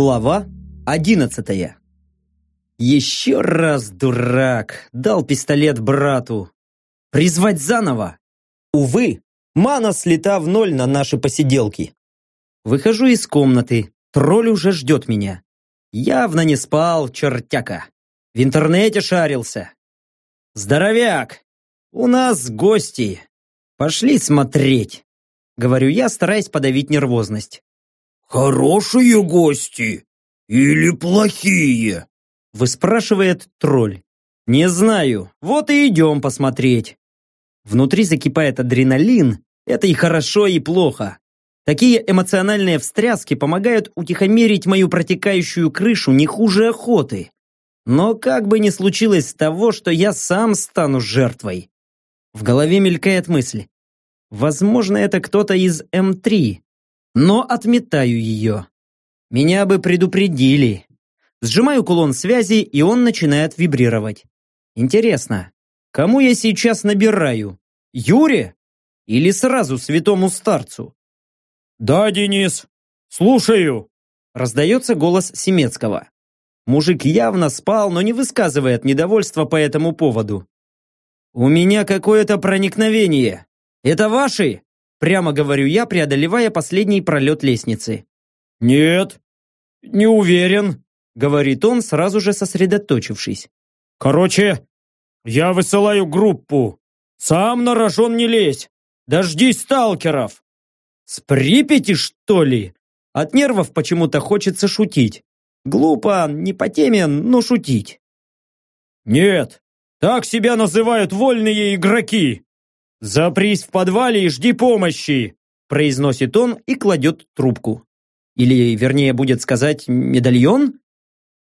Глава одиннадцатая. Еще раз дурак, дал пистолет брату. Призвать заново. Увы, мана слета в ноль на наши посиделки. Выхожу из комнаты, тролль уже ждет меня. Явно не спал, чертяка. В интернете шарился. Здоровяк, у нас гости. Пошли смотреть. Говорю я, стараясь подавить нервозность. «Хорошие гости или плохие?» Выспрашивает тролль. Не знаю, вот и идем посмотреть. Внутри закипает адреналин, это и хорошо, и плохо. Такие эмоциональные встряски помогают утихомирить мою протекающую крышу не хуже охоты. Но как бы ни случилось того, что я сам стану жертвой. В голове мелькает мысль. Возможно, это кто-то из М3, но отметаю ее. Меня бы предупредили. Сжимаю кулон связи, и он начинает вибрировать. Интересно, кому я сейчас набираю? Юре? Или сразу святому старцу? «Да, Денис, слушаю!» Раздается голос Семецкого. Мужик явно спал, но не высказывает недовольства по этому поводу. «У меня какое-то проникновение. Это ваши?» Прямо говорю я, преодолевая последний пролет лестницы. «Нет, не уверен», — говорит он, сразу же сосредоточившись. «Короче, я высылаю группу. Сам на рожон не лезь. Дождись сталкеров». «С Припяти, что ли?» От нервов почему-то хочется шутить. Глупо, не по теме, но шутить. «Нет, так себя называют вольные игроки. «Запрись в подвале и жди помощи!» произносит он и кладет трубку. Или, вернее, будет сказать, медальон?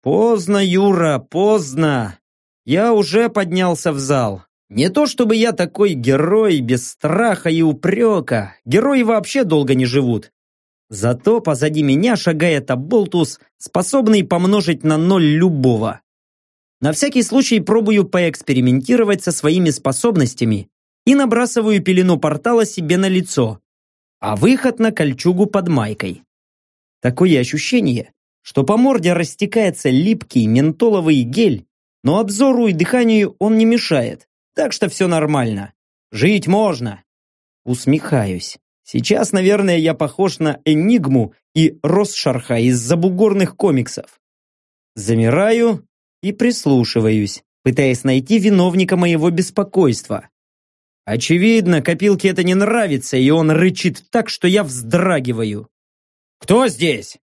Поздно, Юра, поздно. Я уже поднялся в зал. Не то чтобы я такой герой без страха и упрека. Герои вообще долго не живут. Зато позади меня шагает Аболтус, способный помножить на ноль любого. На всякий случай пробую поэкспериментировать со своими способностями и набрасываю пелену портала себе на лицо, а выход на кольчугу под майкой. Такое ощущение, что по морде растекается липкий ментоловый гель, но обзору и дыханию он не мешает, так что все нормально. Жить можно. Усмехаюсь. Сейчас, наверное, я похож на Энигму и Росшарха из забугорных комиксов. Замираю и прислушиваюсь, пытаясь найти виновника моего беспокойства. Очевидно, копилке это не нравится, и он рычит так, что я вздрагиваю. «Кто здесь?»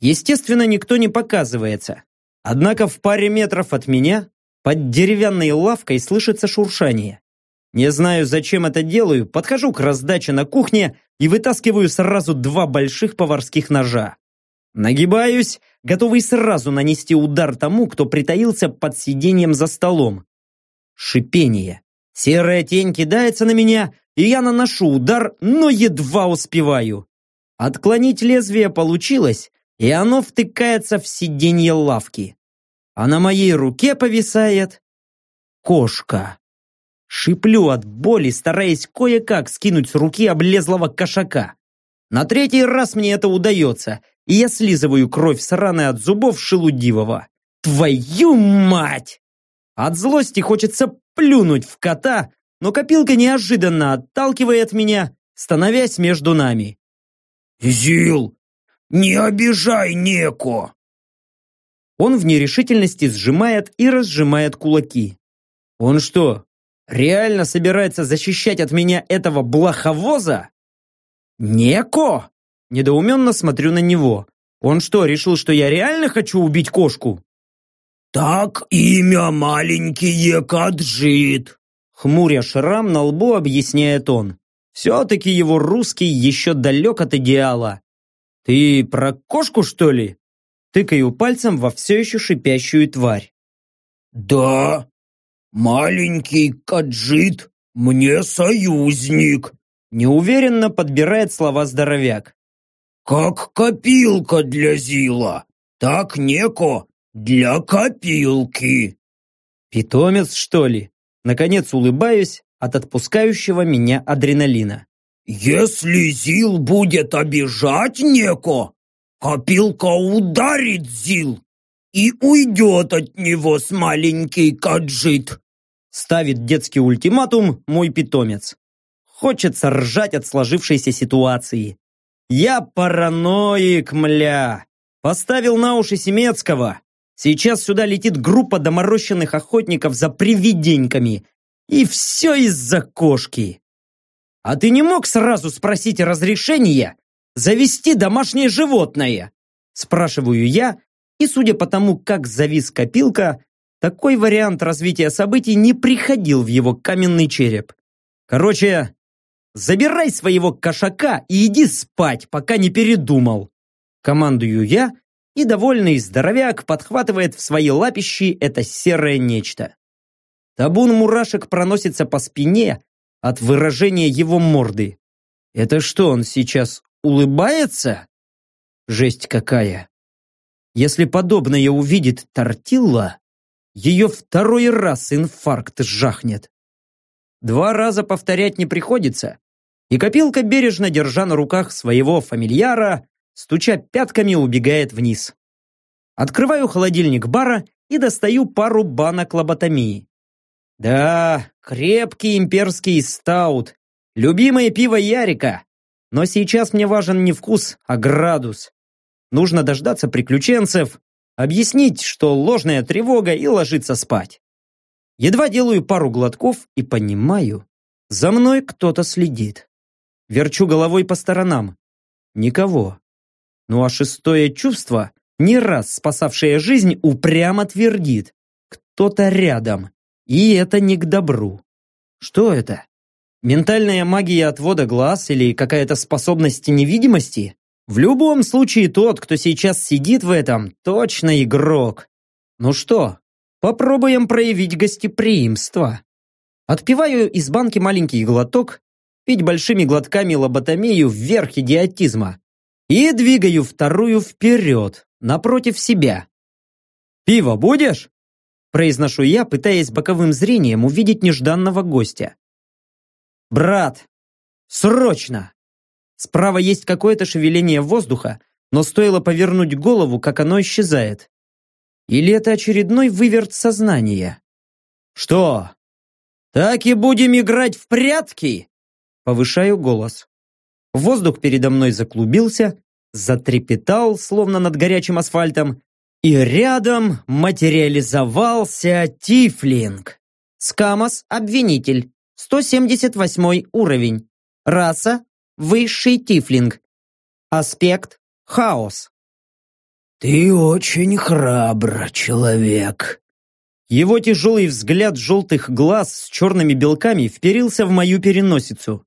Естественно, никто не показывается. Однако в паре метров от меня, под деревянной лавкой, слышится шуршание. Не знаю, зачем это делаю, подхожу к раздаче на кухне и вытаскиваю сразу два больших поварских ножа. Нагибаюсь, готовый сразу нанести удар тому, кто притаился под сиденьем за столом. Шипение. Серая тень кидается на меня, и я наношу удар, но едва успеваю. Отклонить лезвие получилось, и оно втыкается в сиденье лавки. А на моей руке повисает кошка. Шиплю от боли, стараясь кое-как скинуть с руки облезлого кошака. На третий раз мне это удается, и я слизываю кровь сраной от зубов шелудивого. Твою мать! От злости хочется плюнуть в кота, но копилка неожиданно отталкивает меня, становясь между нами. «Зил, не обижай Неко!» Он в нерешительности сжимает и разжимает кулаки. Он что, реально собирается защищать от меня этого блоховоза? Неко? Недоуменно смотрю на него. Он что, решил, что я реально хочу убить кошку? «Так имя маленький Каджит», хмуря шрам на лбу, объясняет он. Все-таки его русский еще далек от идеала. «Ты про кошку, что ли?» Тыкаю пальцем во все еще шипящую тварь. «Да, маленький Каджит мне союзник», неуверенно подбирает слова здоровяк. «Как копилка для Зила, так Неко «Для копилки!» «Питомец, что ли?» Наконец улыбаюсь от отпускающего меня адреналина. «Если Зил будет обижать Неко, Копилка ударит Зил и уйдет от него с маленький каджит. Ставит детский ультиматум мой питомец. Хочется ржать от сложившейся ситуации. Я параноик, мля. Поставил на уши Семецкого. Сейчас сюда летит группа доморощенных охотников за привиденьками. И все из-за кошки. А ты не мог сразу спросить разрешения завести домашнее животное? Спрашиваю я, и судя по тому, как завис копилка, такой вариант развития событий не приходил в его каменный череп. Короче, забирай своего кошака и иди спать, пока не передумал. Командую я, и довольный здоровяк подхватывает в свои лапищи это серое нечто. Табун мурашек проносится по спине от выражения его морды. Это что, он сейчас улыбается? Жесть какая! Если подобное увидит Тортилла, ее второй раз инфаркт жахнет. Два раза повторять не приходится, и копилка, бережно держа на руках своего фамильяра, стуча пятками, убегает вниз. Открываю холодильник бара и достаю пару банок лоботомии. Да, крепкий имперский стаут, любимое пиво Ярика. Но сейчас мне важен не вкус, а градус. Нужно дождаться приключенцев, объяснить, что ложная тревога и ложиться спать. Едва делаю пару глотков и понимаю, за мной кто-то следит. Верчу головой по сторонам. Никого. Ну а шестое чувство, не раз спасавшее жизнь, упрямо твердит. Кто-то рядом. И это не к добру. Что это? Ментальная магия отвода глаз или какая-то способность невидимости? В любом случае, тот, кто сейчас сидит в этом, точно игрок. Ну что, попробуем проявить гостеприимство. Отпиваю из банки маленький глоток, пить большими глотками лоботомию вверх идиотизма и двигаю вторую вперед, напротив себя. «Пиво будешь?» произношу я, пытаясь боковым зрением увидеть нежданного гостя. «Брат, срочно!» Справа есть какое-то шевеление воздуха, но стоило повернуть голову, как оно исчезает. Или это очередной выверт сознания? Что? Так и будем играть в прятки? Повышаю голос. Воздух передо мной заклубился, затрепетал, словно над горячим асфальтом, и рядом материализовался Тифлинг. Скамос – обвинитель, 178 уровень. Раса Высший тифлинг. Аспект – хаос. «Ты очень храбр, человек». Его тяжелый взгляд желтых глаз с черными белками вперился в мою переносицу.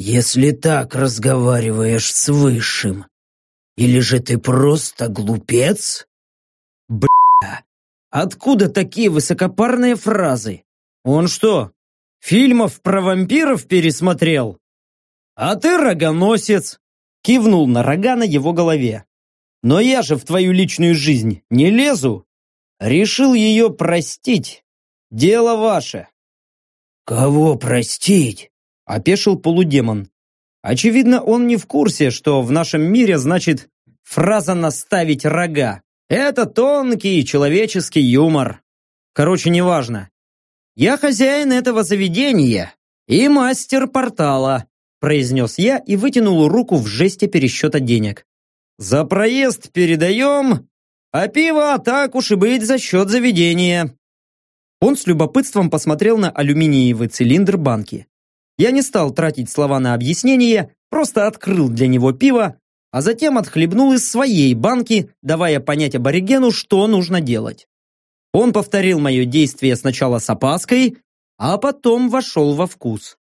«Если так разговариваешь с Высшим, или же ты просто глупец?» Бля, откуда такие высокопарные фразы? Он что, фильмов про вампиров пересмотрел? «А ты рогоносец!» Кивнул на рога на его голове. «Но я же в твою личную жизнь не лезу. Решил ее простить. Дело ваше». «Кого простить?» Опешил полудемон. Очевидно, он не в курсе, что в нашем мире значит фраза «наставить рога». Это тонкий человеческий юмор. Короче, неважно. Я хозяин этого заведения и мастер портала произнес я и вытянул руку в жесте пересчета денег. «За проезд передаем, а пиво так уж и быть за счет заведения». Он с любопытством посмотрел на алюминиевый цилиндр банки. Я не стал тратить слова на объяснение, просто открыл для него пиво, а затем отхлебнул из своей банки, давая понять аборигену, что нужно делать. Он повторил мое действие сначала с опаской, а потом вошел во вкус.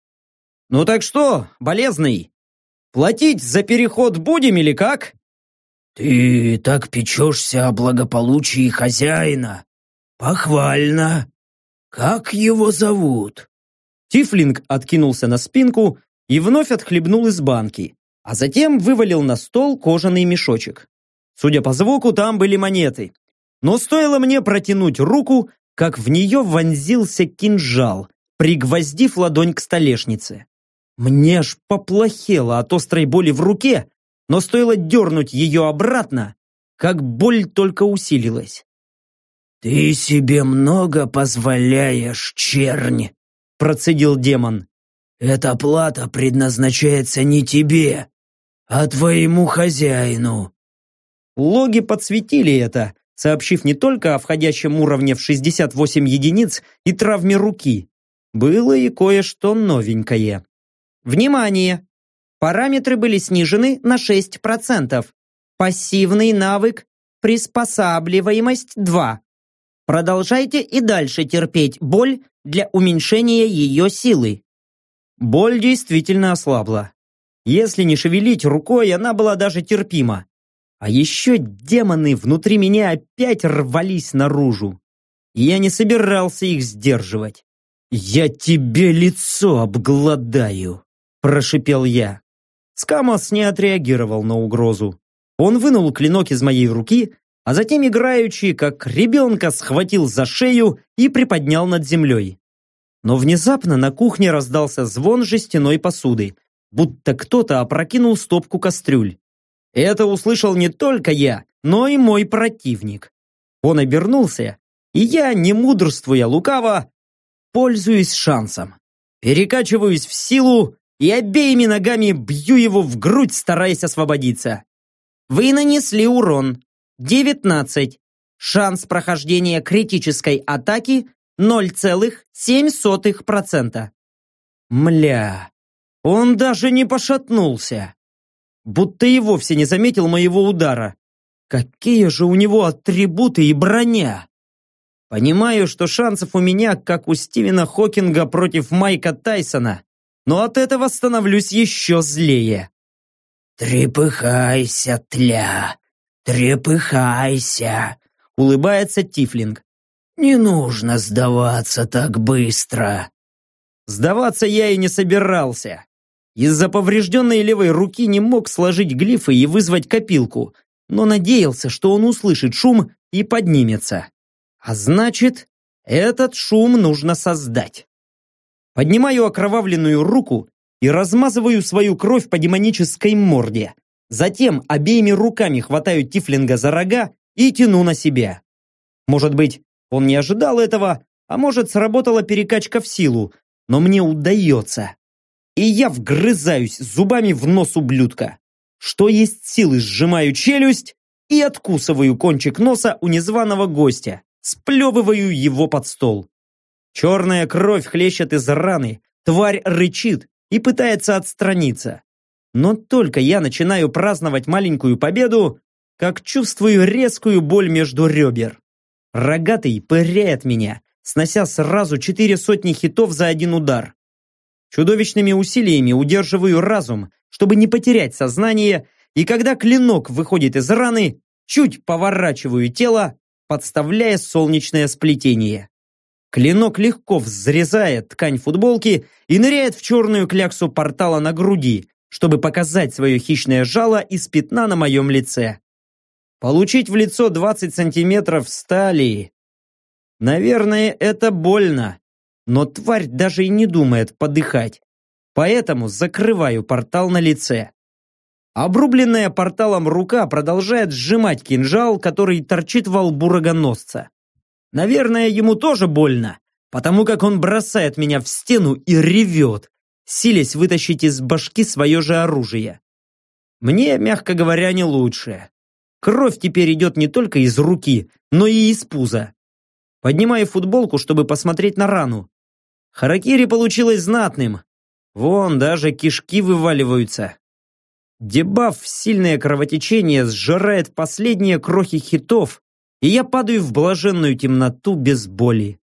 «Ну так что, болезный, платить за переход будем или как?» «Ты так печешься о благополучии хозяина. Похвально. Как его зовут?» Тифлинг откинулся на спинку и вновь отхлебнул из банки, а затем вывалил на стол кожаный мешочек. Судя по звуку, там были монеты. Но стоило мне протянуть руку, как в нее вонзился кинжал, пригвоздив ладонь к столешнице. Мне аж поплохело от острой боли в руке, но стоило дернуть ее обратно, как боль только усилилась. «Ты себе много позволяешь, чернь!» Процедил демон. «Эта плата предназначается не тебе, а твоему хозяину». Логи подсветили это, сообщив не только о входящем уровне в 68 единиц и травме руки. Было и кое-что новенькое. Внимание! Параметры были снижены на 6%. Пассивный навык «Приспосабливаемость 2». Продолжайте и дальше терпеть боль для уменьшения ее силы. Боль действительно ослабла. Если не шевелить рукой, она была даже терпима. А еще демоны внутри меня опять рвались наружу. Я не собирался их сдерживать. «Я тебе лицо обгладаю!» – прошипел я. Скамос не отреагировал на угрозу. Он вынул клинок из моей руки, а затем играючи, как ребенка, схватил за шею и приподнял над землей. Но внезапно на кухне раздался звон жестяной посуды, будто кто-то опрокинул стопку кастрюль. Это услышал не только я, но и мой противник. Он обернулся, и я, не мудрствуя лукаво, пользуюсь шансом. Перекачиваюсь в силу и обеими ногами бью его в грудь, стараясь освободиться. Вы нанесли урон. 19. Шанс прохождения критической атаки 0,7%. Мля, он даже не пошатнулся. Будто и вовсе не заметил моего удара. Какие же у него атрибуты и броня! Понимаю, что шансов у меня, как у Стивена Хокинга против Майка Тайсона, но от этого становлюсь еще злее. «Трепыхайся, тля! Трепыхайся!» Улыбается Тифлинг. «Не нужно сдаваться так быстро!» Сдаваться я и не собирался. Из-за поврежденной левой руки не мог сложить глифы и вызвать копилку, но надеялся, что он услышит шум и поднимется. А значит, этот шум нужно создать. Поднимаю окровавленную руку и размазываю свою кровь по демонической морде. Затем обеими руками хватаю Тифлинга за рога и тяну на себя. Может быть, он не ожидал этого, а может, сработала перекачка в силу, но мне удается. И я вгрызаюсь зубами в нос ублюдка. Что есть силы, сжимаю челюсть и откусываю кончик носа у незваного гостя, сплевываю его под стол. Черная кровь хлещет из раны, тварь рычит и пытается отстраниться. Но только я начинаю праздновать маленькую победу, как чувствую резкую боль между ребер. Рогатый пыряет меня, снося сразу четыре сотни хитов за один удар. Чудовищными усилиями удерживаю разум, чтобы не потерять сознание, и когда клинок выходит из раны, чуть поворачиваю тело, подставляя солнечное сплетение. Клинок легко взрезает ткань футболки и ныряет в черную кляксу портала на груди, чтобы показать свое хищное жало из пятна на моем лице. Получить в лицо 20 сантиметров стали Наверное, это больно, но тварь даже и не думает подыхать. Поэтому закрываю портал на лице. Обрубленная порталом рука продолжает сжимать кинжал, который торчит во лбу рогоносца. Наверное, ему тоже больно, потому как он бросает меня в стену и ревет, силясь вытащить из башки свое же оружие. Мне, мягко говоря, не лучше. Кровь теперь идет не только из руки, но и из пуза. Поднимаю футболку, чтобы посмотреть на рану. Харакири получилось знатным. Вон, даже кишки вываливаются. Дебаф «Сильное кровотечение» сжирает последние крохи хитов, и я падаю в блаженную темноту без боли.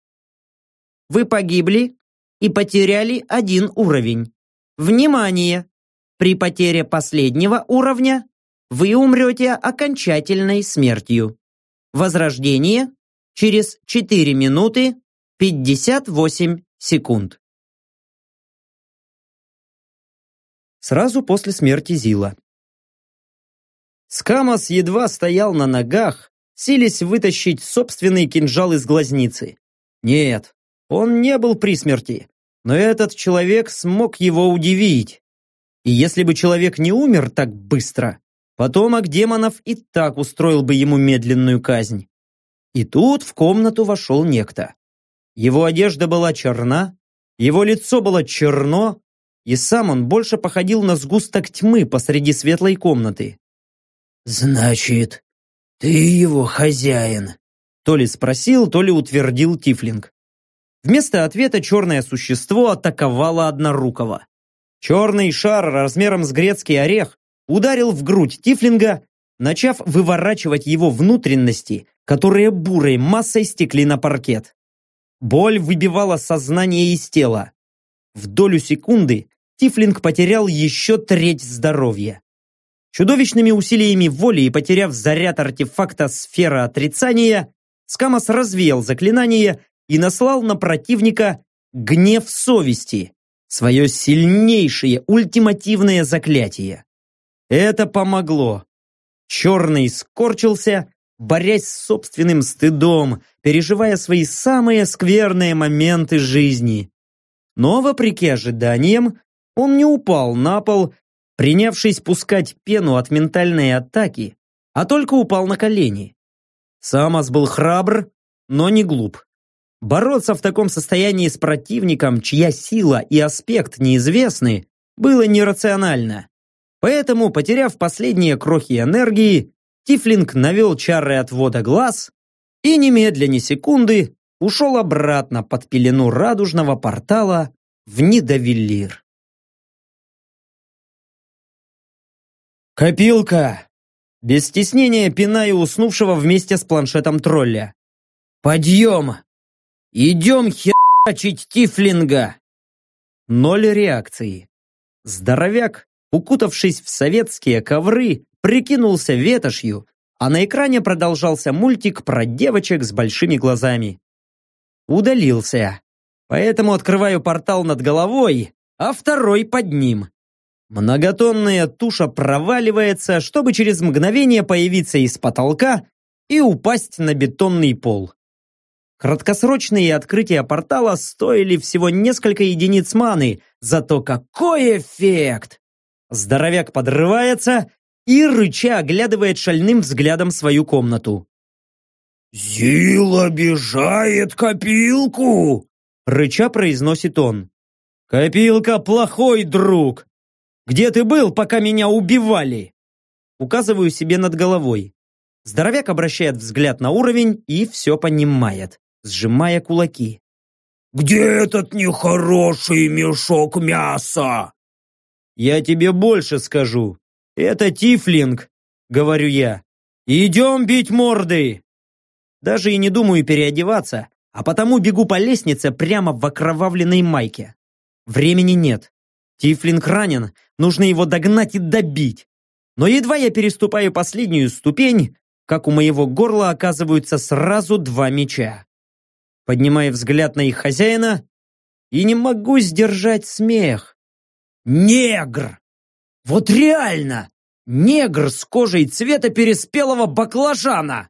Вы погибли и потеряли один уровень. Внимание! При потере последнего уровня вы умрете окончательной смертью. Возрождение через 4 минуты 58 секунд. Сразу после смерти Зила. Скамос едва стоял на ногах, силясь вытащить собственный кинжал из глазницы. Нет, он не был при смерти, но этот человек смог его удивить. И если бы человек не умер так быстро, Потомок демонов и так устроил бы ему медленную казнь. И тут в комнату вошел некто. Его одежда была черна, его лицо было черно, и сам он больше походил на сгусток тьмы посреди светлой комнаты. «Значит, ты его хозяин?» То ли спросил, то ли утвердил Тифлинг. Вместо ответа черное существо атаковало однорукого. Черный шар размером с грецкий орех ударил в грудь Тифлинга, начав выворачивать его внутренности, которые бурой массой стекли на паркет. Боль выбивала сознание из тела. В долю секунды Тифлинг потерял еще треть здоровья. Чудовищными усилиями воли и потеряв заряд артефакта сфера отрицания, Скамос развеял заклинание и наслал на противника гнев совести, свое сильнейшее ультимативное заклятие. Это помогло. Черный скорчился, борясь с собственным стыдом, переживая свои самые скверные моменты жизни. Но, вопреки ожиданиям, он не упал на пол, принявшись пускать пену от ментальной атаки, а только упал на колени. Самос был храбр, но не глуп. Бороться в таком состоянии с противником, чья сила и аспект неизвестны, было нерационально. Поэтому, потеряв последние крохи энергии, Тифлинг навел чары отвода глаз и немедленно секунды ушел обратно под пелену радужного портала в Нидавиллир. «Копилка!» Без стеснения пинаю уснувшего вместе с планшетом тролля. «Подъем! Идем херачить Тифлинга!» Ноль реакции. Здоровяк, укутавшись в советские ковры, прикинулся ветошью, а на экране продолжался мультик про девочек с большими глазами. Удалился. Поэтому открываю портал над головой, а второй под ним. Многотонная туша проваливается, чтобы через мгновение появиться из потолка и упасть на бетонный пол. Краткосрочные открытия портала стоили всего несколько единиц маны, зато какой эффект! Здоровяк подрывается и, рыча, оглядывает шальным взглядом свою комнату. «Зил обижает копилку!» Рыча произносит он. «Копилка плохой друг! Где ты был, пока меня убивали?» Указываю себе над головой. Здоровяк обращает взгляд на уровень и все понимает, сжимая кулаки. «Где этот нехороший мешок мяса?» «Я тебе больше скажу. Это Тифлинг», — говорю я. «Идем бить морды!» Даже и не думаю переодеваться, а потому бегу по лестнице прямо в окровавленной майке. Времени нет. Тифлинг ранен, нужно его догнать и добить. Но едва я переступаю последнюю ступень, как у моего горла оказываются сразу два меча. Поднимаю взгляд на их хозяина и не могу сдержать смех. Негр! Вот реально! Негр с кожей цвета переспелого баклажана!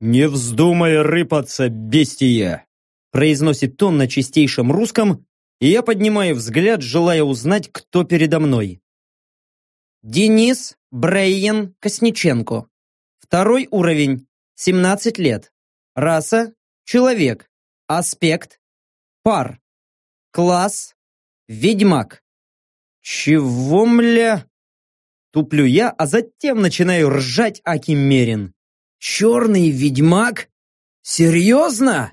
«Не вздумай рыпаться, бестия!» произносит он на чистейшем русском, и я поднимаю взгляд, желая узнать, кто передо мной. Денис Брейен Косниченко. Второй уровень, 17 лет. Раса – человек. Аспект – пар. Класс – ведьмак. Чего, мля? Туплю я, а затем начинаю ржать Аки Мерин. «Черный ведьмак? Серьезно?»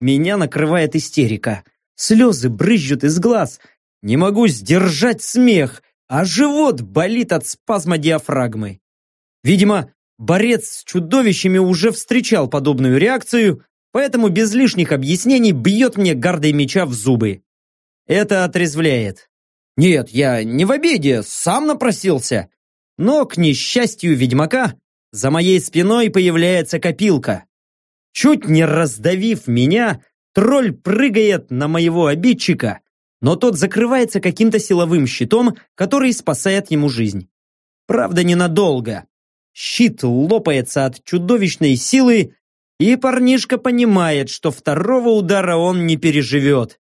Меня накрывает истерика. Слезы брызжут из глаз. Не могу сдержать смех, а живот болит от спазма диафрагмы. Видимо, борец с чудовищами уже встречал подобную реакцию, поэтому без лишних объяснений бьет мне гардой меча в зубы. Это отрезвляет. Нет, я не в обиде, сам напросился. Но, к несчастью ведьмака, за моей спиной появляется копилка. Чуть не раздавив меня, тролль прыгает на моего обидчика, но тот закрывается каким-то силовым щитом, который спасает ему жизнь. Правда, ненадолго. Щит лопается от чудовищной силы, и парнишка понимает, что второго удара он не переживет.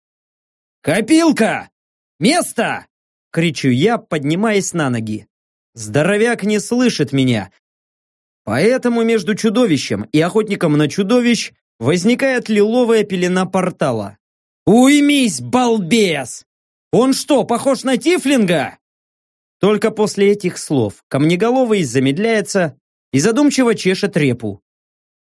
«Копилка! Место!» — кричу я, поднимаясь на ноги. Здоровяк не слышит меня. Поэтому между чудовищем и охотником на чудовищ возникает лиловая пелена портала. «Уймись, балбес! Он что, похож на Тифлинга?» Только после этих слов Камнеголовый замедляется и задумчиво чешет репу.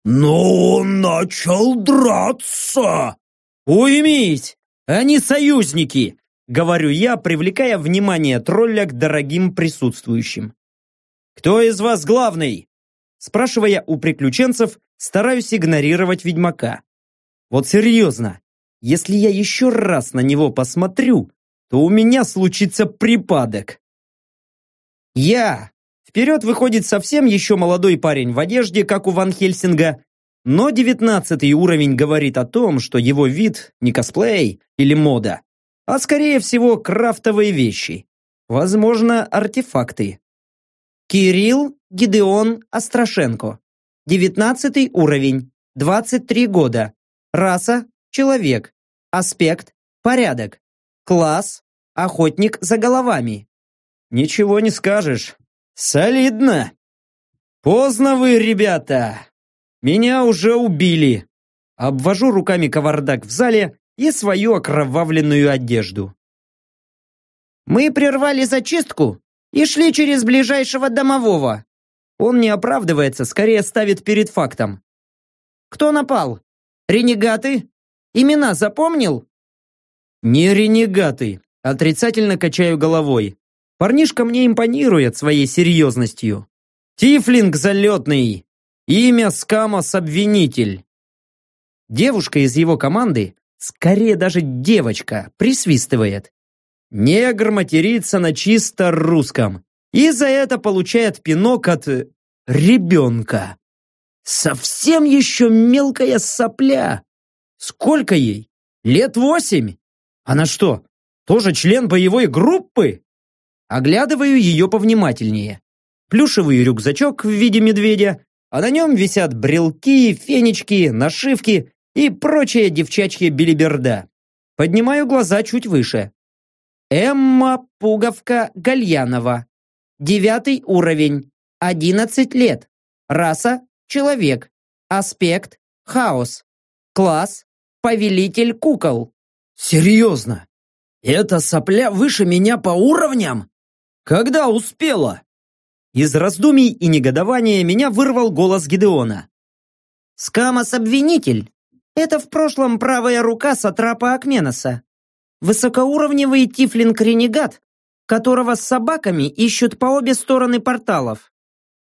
«Но он начал драться!» «Уймись! Они союзники!» Говорю я, привлекая внимание тролля к дорогим присутствующим. «Кто из вас главный?» Спрашивая у приключенцев, стараюсь игнорировать ведьмака. Вот серьезно, если я еще раз на него посмотрю, то у меня случится припадок. Я! Вперед выходит совсем еще молодой парень в одежде, как у Ван Хельсинга, но девятнадцатый уровень говорит о том, что его вид не косплей или мода, а скорее всего крафтовые вещи. Возможно, артефакты. Кирилл Гидеон Острашенко. Девятнадцатый уровень. 23 года. Раса – человек. Аспект – порядок. Класс – охотник за головами. Ничего не скажешь. Солидно. Поздно вы, ребята. Меня уже убили. Обвожу руками кавардак в зале и свою окровавленную одежду. Мы прервали зачистку и шли через ближайшего домового. Он не оправдывается, скорее ставит перед фактом. Кто напал? Ренегаты? Имена запомнил? Не ренегаты. Отрицательно качаю головой. Парнишка мне импонирует своей серьезностью. Тифлинг залетный. Имя Скамос-обвинитель. Девушка из его команды, скорее даже девочка, присвистывает. Негр матерится на чисто русском. И за это получает пинок от ребенка. Совсем еще мелкая сопля. Сколько ей? Лет восемь? Она что, тоже член боевой группы? Оглядываю ее повнимательнее. Плюшевый рюкзачок в виде медведя, а на нем висят брелки, фенечки, нашивки и прочая девчачья билиберда. Поднимаю глаза чуть выше. Эмма Пуговка Гальянова. Девятый уровень. Одиннадцать лет. Раса – человек. Аспект – хаос. Класс – повелитель кукол. Серьезно? Эта сопля выше меня по уровням? Когда успела? Из раздумий и негодования меня вырвал голос Гидеона. «Скамос-обвинитель! Это в прошлом правая рука Сатрапа Акменоса. Высокоуровневый тифлинг-ренегат, которого с собаками ищут по обе стороны порталов.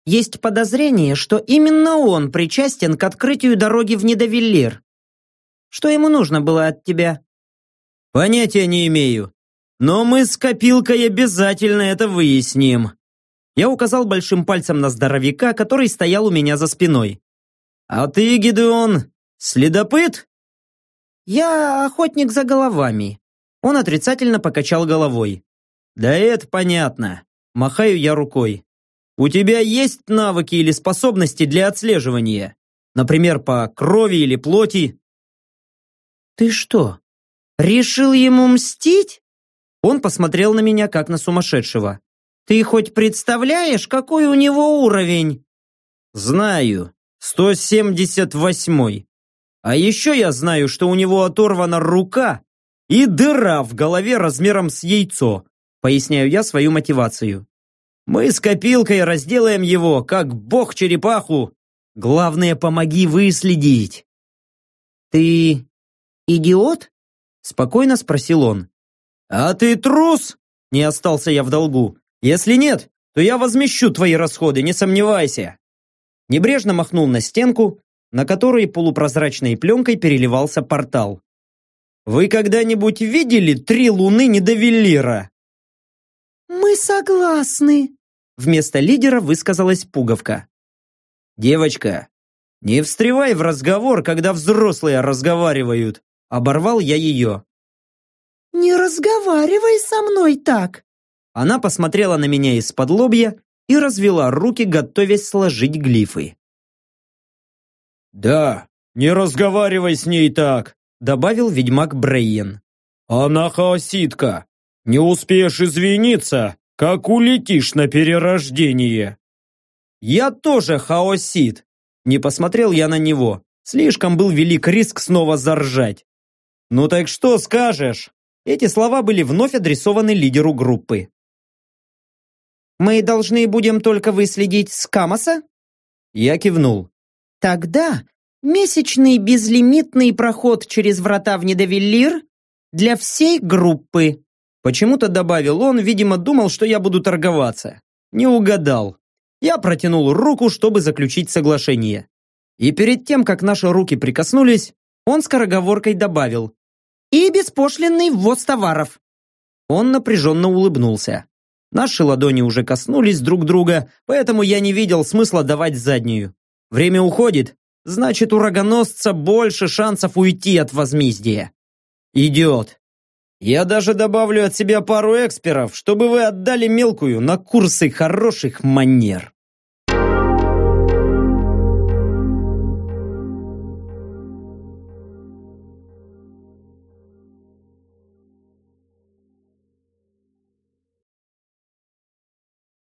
Есть подозрение, что именно он причастен к открытию дороги в Недовиллир. Что ему нужно было от тебя?» «Понятия не имею. Но мы с копилкой обязательно это выясним», я указал большим пальцем на здоровяка, который стоял у меня за спиной. «А ты, Гидеон, следопыт?» «Я охотник за головами». Он отрицательно покачал головой. «Да это понятно. Махаю я рукой. У тебя есть навыки или способности для отслеживания? Например, по крови или плоти?» «Ты что, решил ему мстить?» Он посмотрел на меня, как на сумасшедшего. Ты хоть представляешь, какой у него уровень? Знаю. 178. А еще я знаю, что у него оторвана рука и дыра в голове размером с яйцо. Поясняю я свою мотивацию. Мы с копилкой разделаем его, как бог черепаху. Главное, помоги выследить. Ты идиот? Спокойно спросил он. А ты трус? Не остался я в долгу. Если нет, то я возмещу твои расходы, не сомневайся. Небрежно махнул на стенку, на которой полупрозрачной пленкой переливался портал. Вы когда-нибудь видели три луны Недовеллира? Мы согласны, вместо лидера высказалась пуговка. Девочка, не встревай в разговор, когда взрослые разговаривают, оборвал я ее. Не разговаривай со мной так, она посмотрела на меня из-под лобья и развела руки, готовясь сложить глифы. «Да, не разговаривай с ней так», добавил ведьмак Брейен. «Она хаоситка. Не успеешь извиниться, как улетишь на перерождение. Я тоже хаосит. Не посмотрел я на него. Слишком был велик риск снова заржать. Ну так что скажешь? Эти слова были вновь адресованы лидеру группы. «Мы должны будем только выследить Скамоса?» Я кивнул. «Тогда месячный безлимитный проход через врата в Недовеллир для всей группы». Почему-то добавил он, видимо, думал, что я буду торговаться. Не угадал. Я протянул руку, чтобы заключить соглашение. И перед тем, как наши руки прикоснулись, он скороговоркой добавил «И беспошлинный ввоз товаров». Он напряженно улыбнулся. Наши ладони уже коснулись друг друга, поэтому я не видел смысла давать заднюю. Время уходит, значит у рогоносца больше шансов уйти от возмездия. Идет. Я даже добавлю от себя пару эксперов, чтобы вы отдали мелкую на курсы хороших манер.